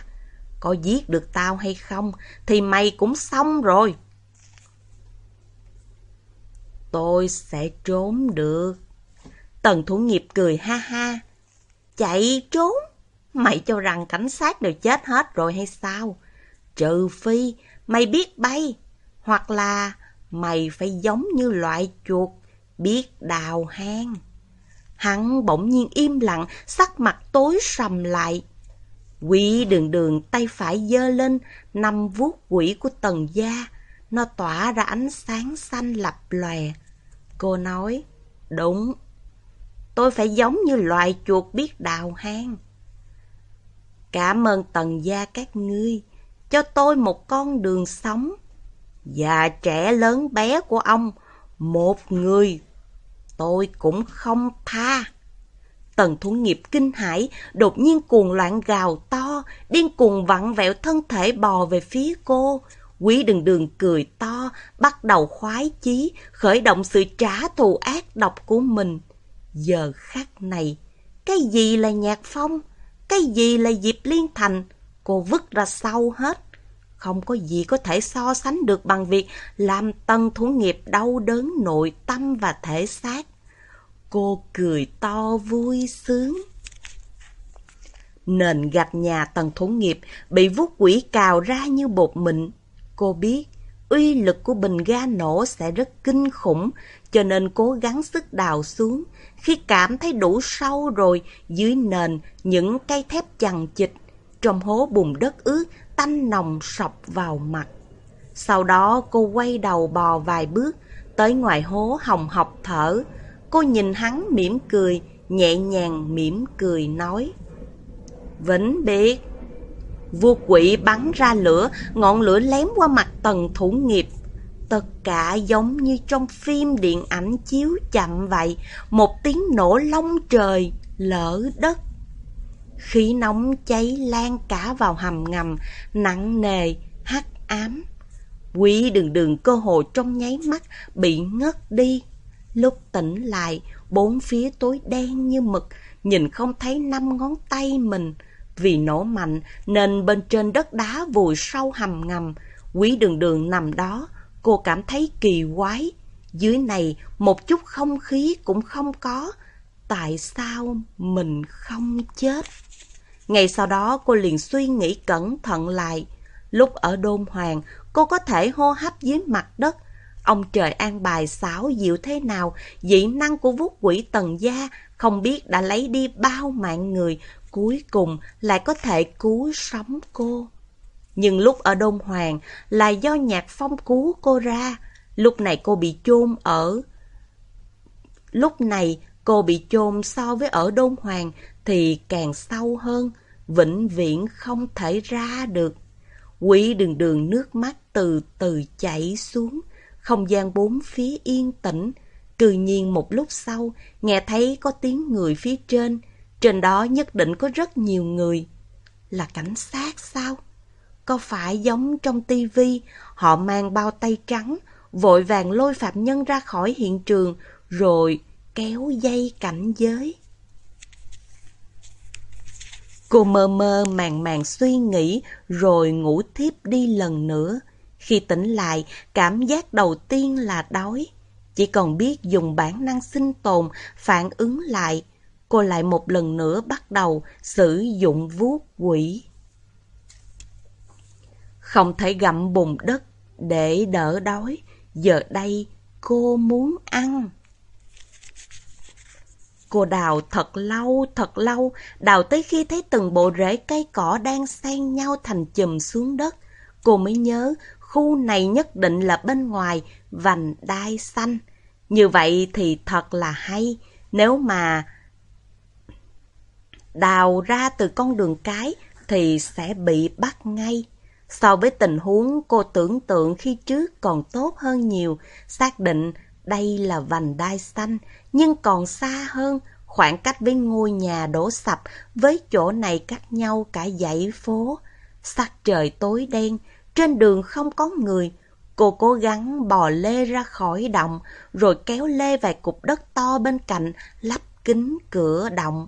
Có giết được tao hay không thì mày cũng xong rồi. Tôi sẽ trốn được. Tần thủ nghiệp cười ha ha. Chạy trốn? Mày cho rằng cảnh sát đều chết hết rồi hay sao? Trừ phi mày biết bay. Hoặc là mày phải giống như loại chuột biết đào hang. Hắn bỗng nhiên im lặng, sắc mặt tối sầm lại. Quỷ đường đường tay phải dơ lên, nằm vuốt quỷ của tần gia. Nó tỏa ra ánh sáng xanh lập lòe. Cô nói, đúng, tôi phải giống như loài chuột biết đào hang. Cảm ơn tần gia các ngươi, cho tôi một con đường sống. Già trẻ lớn bé của ông, một người, tôi cũng không tha. Tần thủ nghiệp kinh hãi, đột nhiên cuồng loạn gào to, điên cuồng vặn vẹo thân thể bò về phía cô. Quý đường đường cười to, bắt đầu khoái chí, khởi động sự trả thù ác độc của mình. Giờ khắc này, cái gì là nhạc phong? Cái gì là Diệp Liên Thành? Cô vứt ra sau hết. Không có gì có thể so sánh được bằng việc làm tân thủ nghiệp đau đớn nội tâm và thể xác. Cô cười to vui sướng. Nền gạch nhà tầng thủ nghiệp bị vút quỷ cào ra như bột mịn. Cô biết uy lực của bình ga nổ sẽ rất kinh khủng, cho nên cố gắng sức đào xuống. Khi cảm thấy đủ sâu rồi, dưới nền những cây thép chằng chịch, trong hố bùn đất ướt, tanh nồng sọc vào mặt. Sau đó cô quay đầu bò vài bước, tới ngoài hố hồng học thở, Cô nhìn hắn mỉm cười, nhẹ nhàng mỉm cười nói. Vĩnh biết. Vua quỷ bắn ra lửa, ngọn lửa lém qua mặt tần thủ nghiệp. Tất cả giống như trong phim điện ảnh chiếu chậm vậy, một tiếng nổ long trời, lỡ đất. Khí nóng cháy lan cả vào hầm ngầm, nặng nề, hắc ám. Quý đường đường cơ hồ trong nháy mắt bị ngất đi. Lúc tỉnh lại, bốn phía tối đen như mực, nhìn không thấy năm ngón tay mình. Vì nổ mạnh nên bên trên đất đá vùi sâu hầm ngầm, quý đường đường nằm đó, cô cảm thấy kỳ quái. Dưới này một chút không khí cũng không có, tại sao mình không chết? Ngày sau đó cô liền suy nghĩ cẩn thận lại. Lúc ở Đôn Hoàng, cô có thể hô hấp dưới mặt đất, Ông trời an bài xảo diệu thế nào, dị năng của vút quỷ tần gia không biết đã lấy đi bao mạng người, cuối cùng lại có thể cứu sống cô. Nhưng lúc ở Đông Hoàng là do nhạc phong cứu cô ra, lúc này cô bị chôn ở... Lúc này cô bị chôn so với ở Đôn Hoàng thì càng sâu hơn, vĩnh viễn không thể ra được. quỷ đường đường nước mắt từ từ chảy xuống, không gian bốn phía yên tĩnh. Tự nhiên một lúc sau, nghe thấy có tiếng người phía trên, trên đó nhất định có rất nhiều người. Là cảnh sát sao? Có phải giống trong tivi họ mang bao tay trắng, vội vàng lôi phạm nhân ra khỏi hiện trường, rồi kéo dây cảnh giới? Cô mơ mơ màng màng suy nghĩ rồi ngủ thiếp đi lần nữa. Khi tỉnh lại, cảm giác đầu tiên là đói. Chỉ còn biết dùng bản năng sinh tồn, phản ứng lại. Cô lại một lần nữa bắt đầu sử dụng vuốt quỷ. Không thể gặm bùn đất để đỡ đói. Giờ đây cô muốn ăn. Cô đào thật lâu, thật lâu, đào tới khi thấy từng bộ rễ cây cỏ đang xen nhau thành chùm xuống đất. Cô mới nhớ khu này nhất định là bên ngoài vành đai xanh. Như vậy thì thật là hay, nếu mà đào ra từ con đường cái thì sẽ bị bắt ngay. So với tình huống cô tưởng tượng khi trước còn tốt hơn nhiều, xác định đây là vành đai xanh, nhưng còn xa hơn, khoảng cách với ngôi nhà đổ sập với chỗ này cách nhau cả dãy phố. Sắc trời tối đen, trên đường không có người. Cô cố gắng bò lê ra khỏi động, rồi kéo lê vài cục đất to bên cạnh, lắp kính cửa động.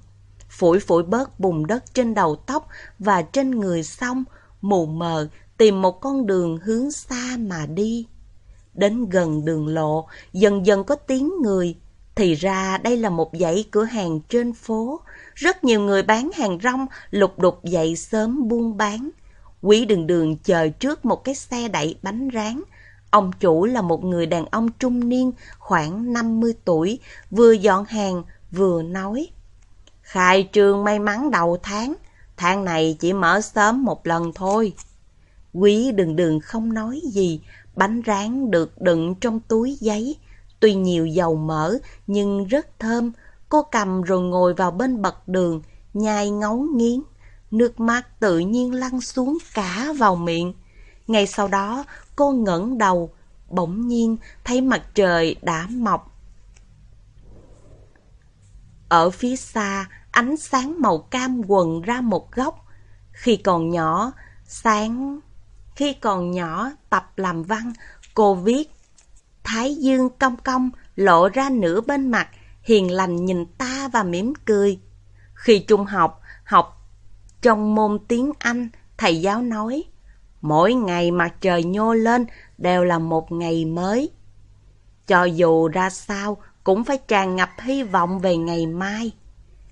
Phủi phủi bớt bùn đất trên đầu tóc và trên người xong, mù mờ tìm một con đường hướng xa mà đi. Đến gần đường lộ, dần dần có tiếng người. Thì ra đây là một dãy cửa hàng trên phố. Rất nhiều người bán hàng rong lục đục dậy sớm buôn bán. Quý đường đường chờ trước một cái xe đẩy bánh rán. Ông chủ là một người đàn ông trung niên khoảng 50 tuổi, vừa dọn hàng vừa nói. Khai trương may mắn đầu tháng, tháng này chỉ mở sớm một lần thôi. Quý đường đường không nói gì, bánh rán được đựng trong túi giấy. Tuy nhiều dầu mỡ nhưng rất thơm, cô cầm rồi ngồi vào bên bậc đường, nhai ngấu nghiến. Nước mắt tự nhiên lăn xuống cả vào miệng. Ngay sau đó, cô ngẩng đầu, bỗng nhiên thấy mặt trời đã mọc. Ở phía xa, ánh sáng màu cam quần ra một góc. Khi còn nhỏ, sáng... Khi còn nhỏ, tập làm văn, cô viết Thái dương cong cong, lộ ra nửa bên mặt, hiền lành nhìn ta và mỉm cười. Khi trung học, học trong môn tiếng Anh, thầy giáo nói, mỗi ngày mặt trời nhô lên đều là một ngày mới. Cho dù ra sao, cũng phải tràn ngập hy vọng về ngày mai.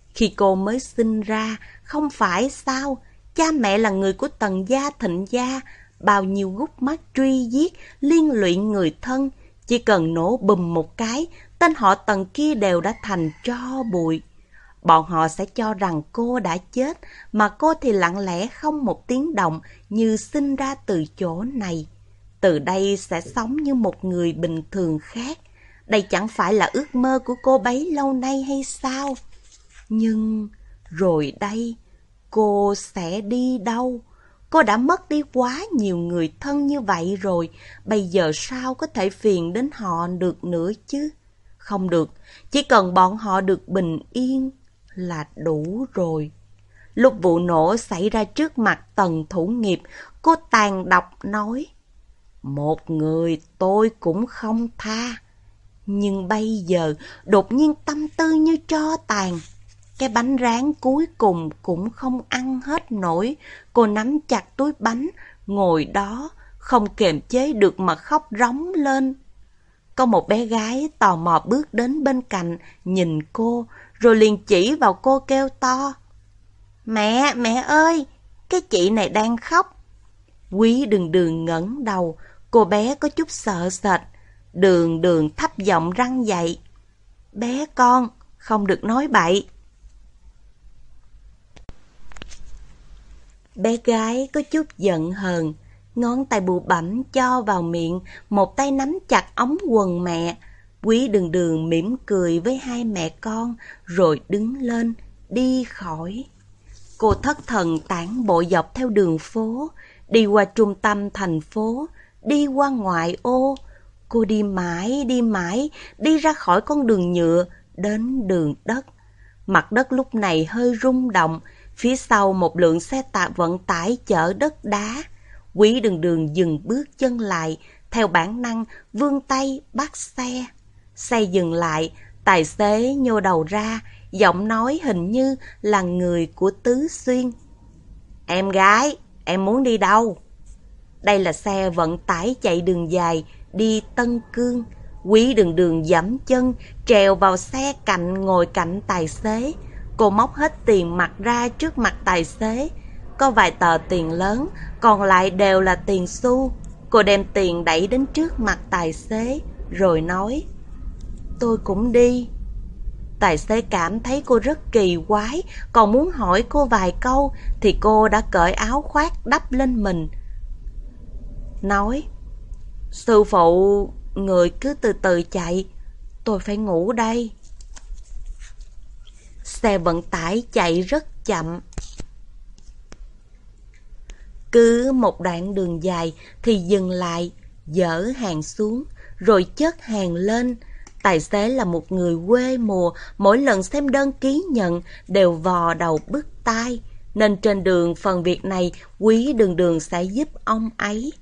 Khi cô mới sinh ra, không phải sao, cha mẹ là người của tần gia thịnh gia, bao nhiêu gút mắt truy giết, liên lụy người thân, chỉ cần nổ bùm một cái, tên họ tần kia đều đã thành tro bụi. Bọn họ sẽ cho rằng cô đã chết, mà cô thì lặng lẽ không một tiếng động như sinh ra từ chỗ này. Từ đây sẽ sống như một người bình thường khác. Đây chẳng phải là ước mơ của cô bấy lâu nay hay sao? Nhưng rồi đây, cô sẽ đi đâu? Cô đã mất đi quá nhiều người thân như vậy rồi, bây giờ sao có thể phiền đến họ được nữa chứ? Không được, chỉ cần bọn họ được bình yên là đủ rồi. Lúc vụ nổ xảy ra trước mặt tần thủ nghiệp, cô tàn độc nói, Một người tôi cũng không tha. Nhưng bây giờ đột nhiên tâm tư như tro tàn. Cái bánh rán cuối cùng cũng không ăn hết nổi. Cô nắm chặt túi bánh, ngồi đó, không kềm chế được mà khóc rống lên. Có một bé gái tò mò bước đến bên cạnh, nhìn cô, rồi liền chỉ vào cô kêu to. Mẹ, mẹ ơi, cái chị này đang khóc. Quý đường đường ngẩng đầu, cô bé có chút sợ sệt. Đường đường thấp giọng răng dậy. Bé con, không được nói bậy. Bé gái có chút giận hờn, ngón tay bù bẩm cho vào miệng, một tay nắm chặt ống quần mẹ. Quý đường đường mỉm cười với hai mẹ con, rồi đứng lên, đi khỏi. Cô thất thần tản bộ dọc theo đường phố, đi qua trung tâm thành phố, đi qua ngoại ô. Cô đi mãi, đi mãi, đi ra khỏi con đường nhựa, đến đường đất. Mặt đất lúc này hơi rung động, phía sau một lượng xe tạ vận tải chở đất đá. Quý đường đường dừng bước chân lại, theo bản năng vươn tay bắt xe. Xe dừng lại, tài xế nhô đầu ra, giọng nói hình như là người của Tứ Xuyên. Em gái, em muốn đi đâu? Đây là xe vận tải chạy đường dài, đi Tân Cương. Quý đường đường giảm chân, trèo vào xe cạnh ngồi cạnh tài xế. Cô móc hết tiền mặt ra trước mặt tài xế. Có vài tờ tiền lớn, còn lại đều là tiền xu. Cô đem tiền đẩy đến trước mặt tài xế, rồi nói Tôi cũng đi. Tài xế cảm thấy cô rất kỳ quái, còn muốn hỏi cô vài câu thì cô đã cởi áo khoác đắp lên mình. Nói, sư phụ, người cứ từ từ chạy, tôi phải ngủ đây. Xe vận tải chạy rất chậm. Cứ một đoạn đường dài thì dừng lại, dỡ hàng xuống, rồi chất hàng lên. Tài xế là một người quê mùa, mỗi lần xem đơn ký nhận đều vò đầu bứt tai. Nên trên đường phần việc này quý đường đường sẽ giúp ông ấy.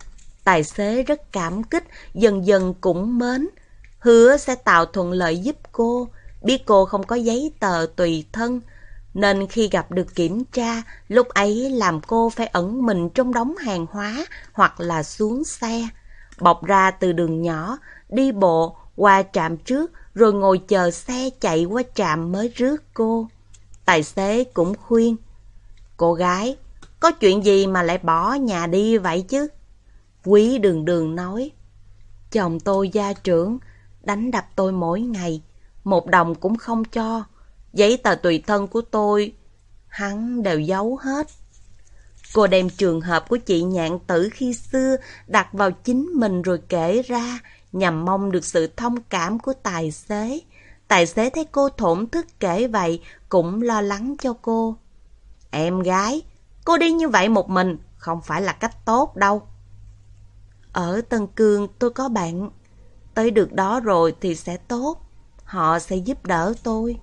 Tài xế rất cảm kích, dần dần cũng mến. Hứa sẽ tạo thuận lợi giúp cô, biết cô không có giấy tờ tùy thân, nên khi gặp được kiểm tra, lúc ấy làm cô phải ẩn mình trong đống hàng hóa hoặc là xuống xe. Bọc ra từ đường nhỏ, đi bộ, qua trạm trước, rồi ngồi chờ xe chạy qua trạm mới rước cô. Tài xế cũng khuyên, Cô gái, có chuyện gì mà lại bỏ nhà đi vậy chứ? Quý đường đường nói, Chồng tôi gia trưởng, đánh đập tôi mỗi ngày, một đồng cũng không cho. Giấy tờ tùy thân của tôi, hắn đều giấu hết. Cô đem trường hợp của chị nhạn tử khi xưa đặt vào chính mình rồi kể ra, nhằm mong được sự thông cảm của tài xế. Tài xế thấy cô thổn thức kể vậy, cũng lo lắng cho cô. Em gái, cô đi như vậy một mình, không phải là cách tốt đâu. Ở Tân Cương tôi có bạn, tới được đó rồi thì sẽ tốt, họ sẽ giúp đỡ tôi.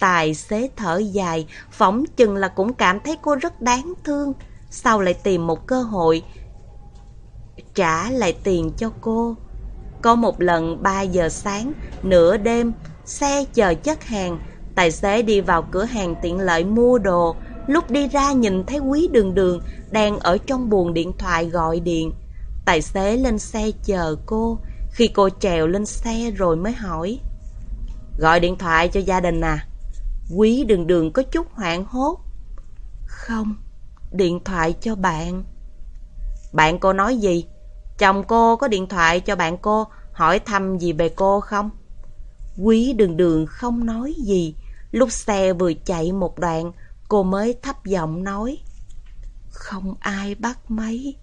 Tài xế thở dài, phỏng chừng là cũng cảm thấy cô rất đáng thương. Sau lại tìm một cơ hội trả lại tiền cho cô. Có một lần 3 giờ sáng, nửa đêm, xe chờ chất hàng, tài xế đi vào cửa hàng tiện lợi mua đồ. Lúc đi ra nhìn thấy quý đường đường đang ở trong buồng điện thoại gọi điện. Tài xế lên xe chờ cô. Khi cô trèo lên xe rồi mới hỏi. Gọi điện thoại cho gia đình à? Quý đường đường có chút hoảng hốt. Không, điện thoại cho bạn. Bạn cô nói gì? Chồng cô có điện thoại cho bạn cô hỏi thăm gì về cô không? Quý đường đường không nói gì. Lúc xe vừa chạy một đoạn, cô mới thấp giọng nói. Không ai bắt máy,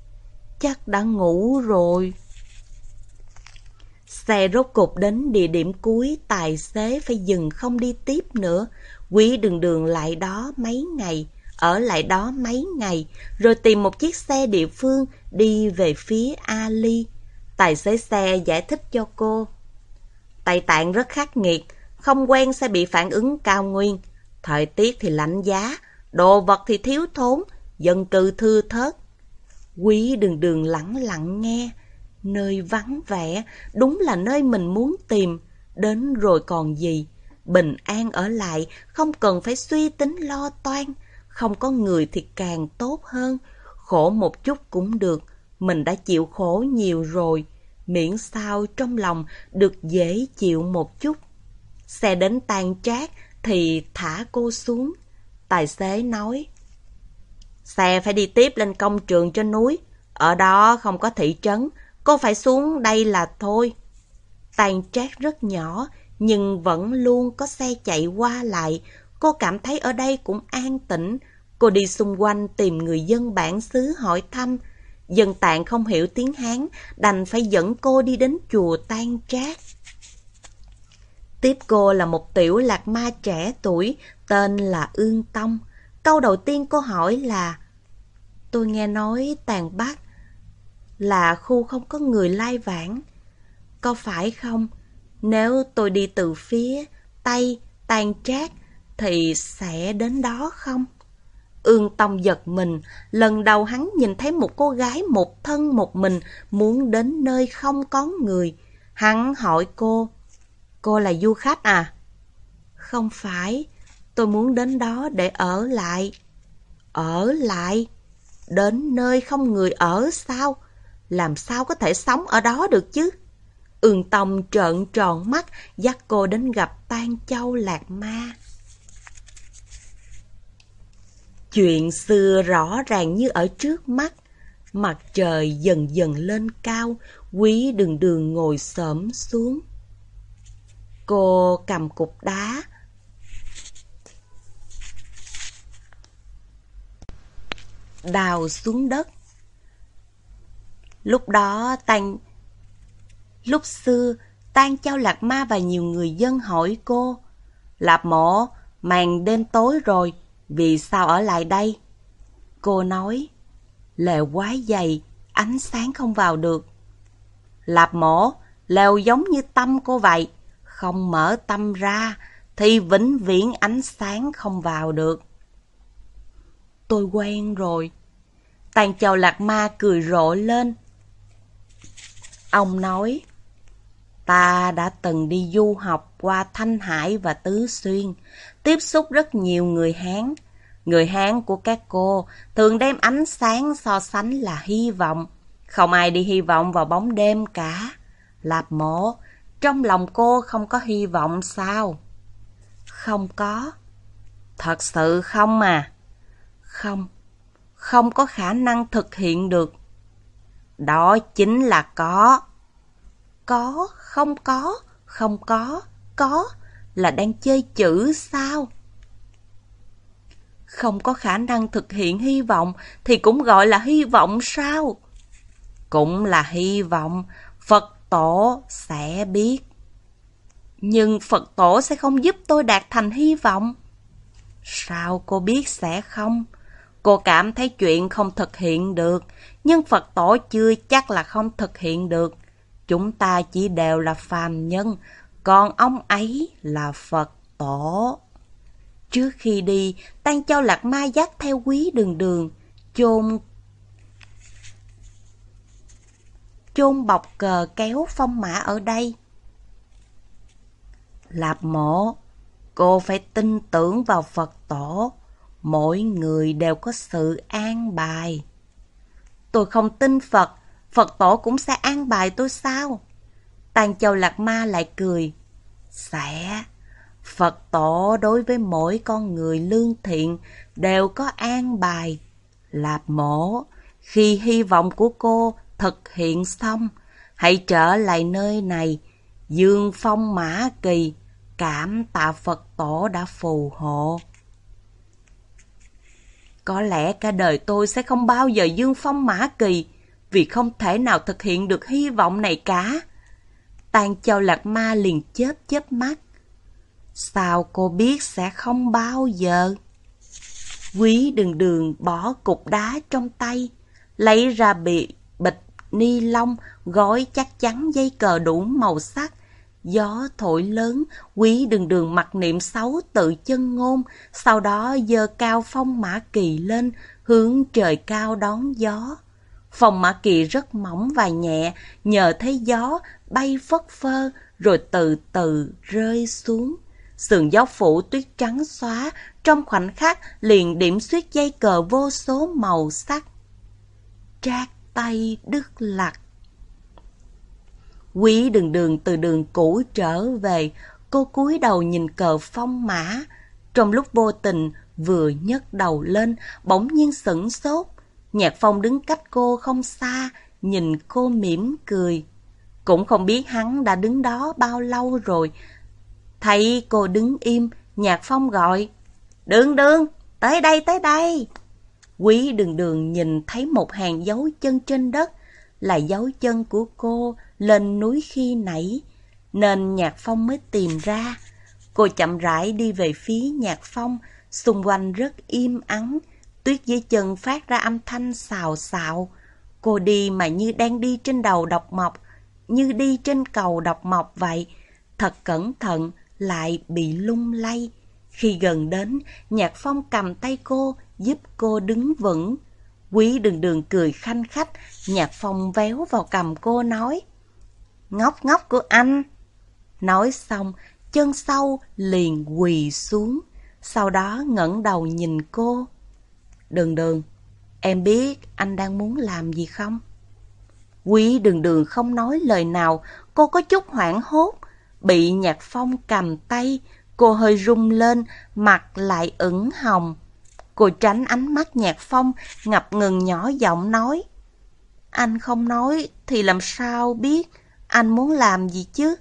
chắc đã ngủ rồi. Xe rốt cục đến địa điểm cuối, tài xế phải dừng không đi tiếp nữa. Quý đường đường lại đó mấy ngày, ở lại đó mấy ngày, rồi tìm một chiếc xe địa phương đi về phía Ali. Tài xế xe giải thích cho cô. Tây Tạng rất khắc nghiệt, không quen sẽ bị phản ứng cao nguyên. Thời tiết thì lạnh giá, đồ vật thì thiếu thốn, dân cư thưa thớt. Quý đường đường lặng lặng nghe, nơi vắng vẻ, đúng là nơi mình muốn tìm, đến rồi còn gì bình an ở lại, không cần phải suy tính lo toan. Không có người thì càng tốt hơn, khổ một chút cũng được, mình đã chịu khổ nhiều rồi, miễn sao trong lòng được dễ chịu một chút. Xe đến tan trác thì thả cô xuống. Tài xế nói, Xe phải đi tiếp lên công trường trên núi, ở đó không có thị trấn, cô phải xuống đây là thôi. Tàn trác rất nhỏ, nhưng vẫn luôn có xe chạy qua lại. Cô cảm thấy ở đây cũng an tĩnh. Cô đi xung quanh tìm người dân bản xứ hỏi thăm. Dân tạng không hiểu tiếng Hán, đành phải dẫn cô đi đến chùa Tan Trác. Tiếp cô là một tiểu lạc ma trẻ tuổi, tên là Ương Tông. Câu đầu tiên cô hỏi là Tôi nghe nói Tàn Bắc là khu không có người lai vãng. Có phải không? Nếu tôi đi từ phía Tây, Tàn Trác thì sẽ đến đó không? Ương Tông giật mình, lần đầu hắn nhìn thấy một cô gái một thân một mình muốn đến nơi không có người. Hắn hỏi cô, cô là du khách à? Không phải, tôi muốn đến đó để ở lại. Ở lại? Đến nơi không người ở sao? Làm sao có thể sống ở đó được chứ? Ương Tông trợn tròn mắt, dắt cô đến gặp Tan Châu Lạc Ma. Chuyện xưa rõ ràng như ở trước mắt. Mặt trời dần dần lên cao, quý đường đường ngồi xổm xuống. Cô cầm cục đá. Đào xuống đất. Lúc đó Tan... Lúc xưa, Tan Châu Lạc Ma và nhiều người dân hỏi cô. Lạp mộ, màn đêm tối rồi, vì sao ở lại đây? Cô nói, lều quá dày, ánh sáng không vào được. Lạp mổ, lều giống như tâm cô vậy, không mở tâm ra thì vĩnh viễn ánh sáng không vào được. Tôi quen rồi. Tàn chầu lạc ma cười rộ lên. Ông nói, ta đã từng đi du học qua Thanh Hải và Tứ Xuyên, tiếp xúc rất nhiều người Hán. Người Hán của các cô thường đem ánh sáng so sánh là hy vọng. Không ai đi hy vọng vào bóng đêm cả. Lạp mộ, trong lòng cô không có hy vọng sao? Không có. Thật sự không à? Không, không có khả năng thực hiện được. Đó chính là có. Có, không có, không có, có là đang chơi chữ sao? Không có khả năng thực hiện hy vọng thì cũng gọi là hy vọng sao? Cũng là hy vọng Phật tổ sẽ biết. Nhưng Phật tổ sẽ không giúp tôi đạt thành hy vọng. Sao cô biết sẽ không? Cô cảm thấy chuyện không thực hiện được, nhưng Phật tổ chưa chắc là không thực hiện được. Chúng ta chỉ đều là phàm nhân, còn ông ấy là Phật tổ. Trước khi đi, Tăng Châu Lạc Ma dắt theo quý đường đường, chôn chôn bọc cờ kéo phong mã ở đây. Lạp mộ, cô phải tin tưởng vào Phật tổ. Mỗi người đều có sự an bài. Tôi không tin Phật, Phật tổ cũng sẽ an bài tôi sao? Tàn Châu Lạc Ma lại cười. Sẽ, Phật tổ đối với mỗi con người lương thiện đều có an bài. Lạp mổ, khi hy vọng của cô thực hiện xong, hãy trở lại nơi này, dương phong mã kỳ, cảm tạ Phật tổ đã phù hộ. Có lẽ cả đời tôi sẽ không bao giờ dương phong mã kỳ, vì không thể nào thực hiện được hy vọng này cả. Tàn châu lạc ma liền chớp chớp mắt. Sao cô biết sẽ không bao giờ? Quý đường đường bỏ cục đá trong tay, lấy ra bị bịch ni lông gói chắc chắn dây cờ đủ màu sắc. Gió thổi lớn, quý đường đường mặc niệm xấu tự chân ngôn, sau đó dơ cao phong mã kỳ lên, hướng trời cao đón gió. Phong mã kỳ rất mỏng và nhẹ, nhờ thấy gió bay phất phơ, rồi từ từ rơi xuống. Sườn gió phủ tuyết trắng xóa, trong khoảnh khắc liền điểm xuyết dây cờ vô số màu sắc. Trác tay đứt lạc Quý đường đường từ đường cũ trở về, cô cúi đầu nhìn cờ phong mã. Trong lúc vô tình vừa nhấc đầu lên, bỗng nhiên sửng sốt. Nhạc phong đứng cách cô không xa, nhìn cô mỉm cười. Cũng không biết hắn đã đứng đó bao lâu rồi, Thấy cô đứng im, Nhạc Phong gọi. Đường đường, tới đây, tới đây. Quý đường đường nhìn thấy một hàng dấu chân trên đất, là dấu chân của cô lên núi khi nãy, nên Nhạc Phong mới tìm ra. Cô chậm rãi đi về phía Nhạc Phong, xung quanh rất im ắng, tuyết dưới chân phát ra âm thanh xào xạo. Cô đi mà như đang đi trên đầu độc mộc, như đi trên cầu độc mộc vậy. Thật cẩn thận, lại bị lung lay. Khi gần đến, Nhạc Phong cầm tay cô, giúp cô đứng vững. Quý đường đường cười khanh khách, Nhạc Phong véo vào cầm cô nói. Ngốc ngốc của anh. Nói xong, chân sau liền quỳ xuống. Sau đó ngẩng đầu nhìn cô. Đường đường, em biết anh đang muốn làm gì không? Quý đường đường không nói lời nào, cô có chút hoảng hốt. Bị Nhạc Phong cầm tay, cô hơi rung lên, mặt lại ửng hồng. Cô tránh ánh mắt Nhạc Phong, ngập ngừng nhỏ giọng nói. Anh không nói thì làm sao biết anh muốn làm gì chứ?